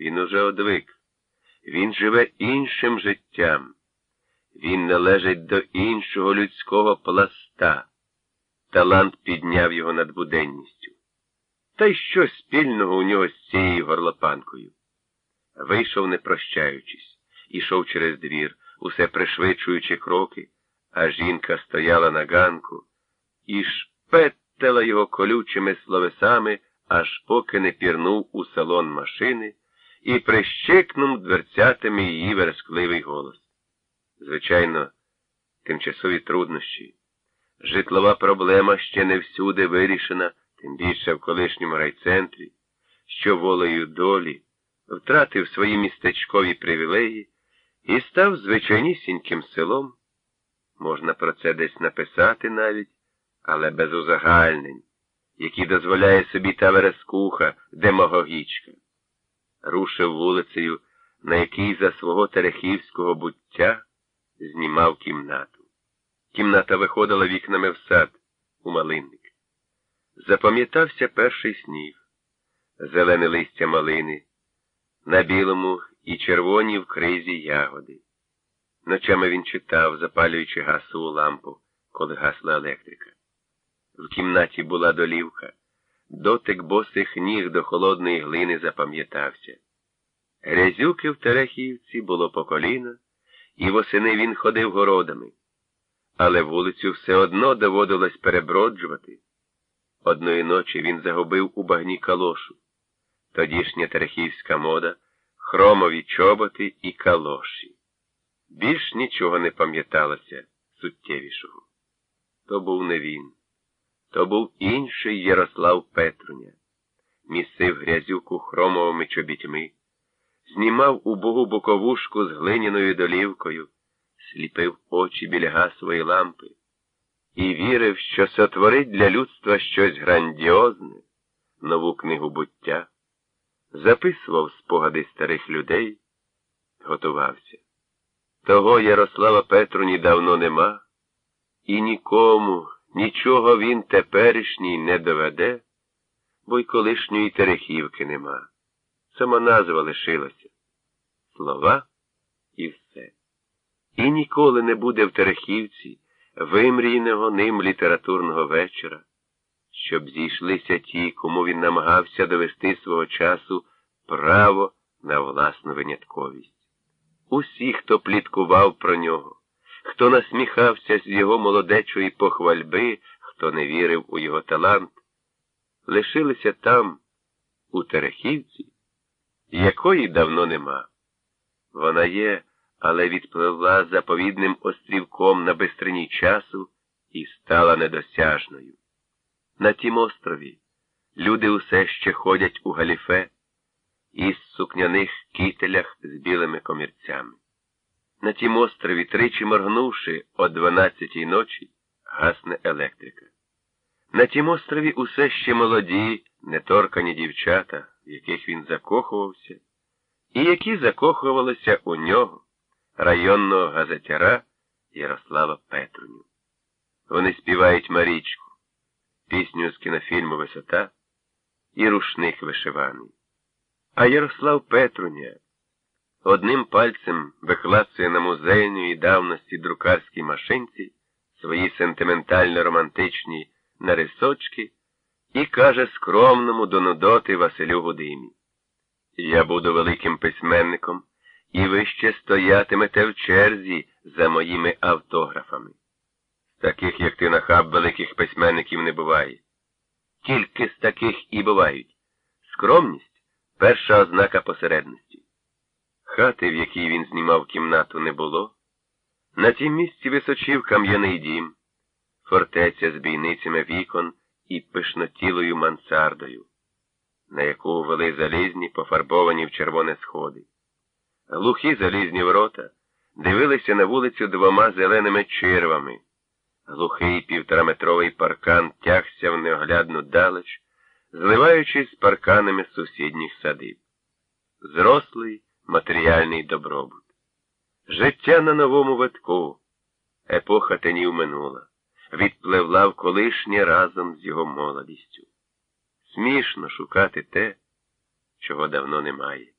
Він уже одвик. Він живе іншим життям. Він належить до іншого людського пласта. Талант підняв його над буденністю. Та й що спільного у нього з цією горлопанкою? Вийшов, не прощаючись, ішов через двір, усе пришвидшуючи кроки, а жінка стояла на ганку і шпеттила його колючими словесами, аж поки не пірнув у салон машини і прищикнув дверцятами її верескливий голос. Звичайно, тимчасові труднощі. Житлова проблема ще не всюди вирішена, тим більше в колишньому райцентрі, що волею долі втратив свої містечкові привілеї і став звичайнісіньким селом. Можна про це десь написати навіть, але без узагальнень, які дозволяє собі та верескуха демагогічка. Рушив вулицею, на якій за свого терехівського буття знімав кімнату. Кімната виходила вікнами в сад у малинник. Запам'ятався перший сніг, зелене листя малини, на білому і червоні в кризі ягоди. Ночами він читав, запалюючи гасову лампу, коли гасла електрика. В кімнаті була долівка, дотик босих ніг до холодної глини запам'ятався. Грязюки в Терехівці було по коліна, і восени він ходив городами, але вулицю все одно доводилось переброджувати. Одної ночі він загубив у багні калошу. Тодішня терехівська мода, хромові чоботи і калоші. Більш нічого не пам'яталося суттєвішого. То був не він, то був інший Ярослав Петруня, місив грязюку хромовими чобітьми, знімав убогу боковушку з глиняною долівкою, сліпив очі біля гасової лампи і вірив, що сотворить для людства щось грандіозне, нову книгу буття, записував спогади старих людей, готувався. Того Ярослава Петруні давно нема, і нікому нічого він теперішній не доведе, бо й колишньої Терехівки нема. Сама назва лишилася. Слова і все. І ніколи не буде в Терехівці вимрійного ним літературного вечора, щоб зійшлися ті, кому він намагався довести свого часу право на власну винятковість. Усі, хто пліткував про нього, хто насміхався з його молодечої похвальби, хто не вірив у його талант, лишилися там, у Терехівці, якої давно нема. Вона є, але відпливла заповідним острівком на бистрині часу і стала недосяжною. На тім острові люди усе ще ходять у галіфе із сукняних кителях з білими комірцями. На тім острові, тричі моргнувши о дванадцятій ночі, гасне електрика. На тім острові усе ще молоді, неторкані дівчата, в яких він закохувався, і які закохувалися у нього, районного газетяра Ярослава Петруню. Вони співають Марічку, пісню з кінофільму Висота і рушник вишиваний. А Ярослав Петруня одним пальцем виклацує на музейної давності друкарській машинці свої сентиментально-романтичні нарисочки і каже скромному до Нудоти Василю Гудимі. Я буду великим письменником, і ви ще стоятимете в черзі за моїми автографами. Таких, як ти нахаб, великих письменників не буває. Тільки з таких і бувають. Скромність перша ознака посередності. Хати, в якій він знімав кімнату, не було. На тім місці височив кам'яний дім, фортеця з бійницями вікон і пишнотілою мансардою, на яку вели залізні, пофарбовані в червоне сходи. Глухі залізні ворота дивилися на вулицю двома зеленими червами. Глухий півтораметровий паркан тягся в неоглядну далеч, зливаючись з парканами сусідніх садиб. Зрослий матеріальний добробут. Життя на новому витку, епоха тенів минула, відпливла в колишнє разом з його молодістю. Смішно шукати те, чого давно немає.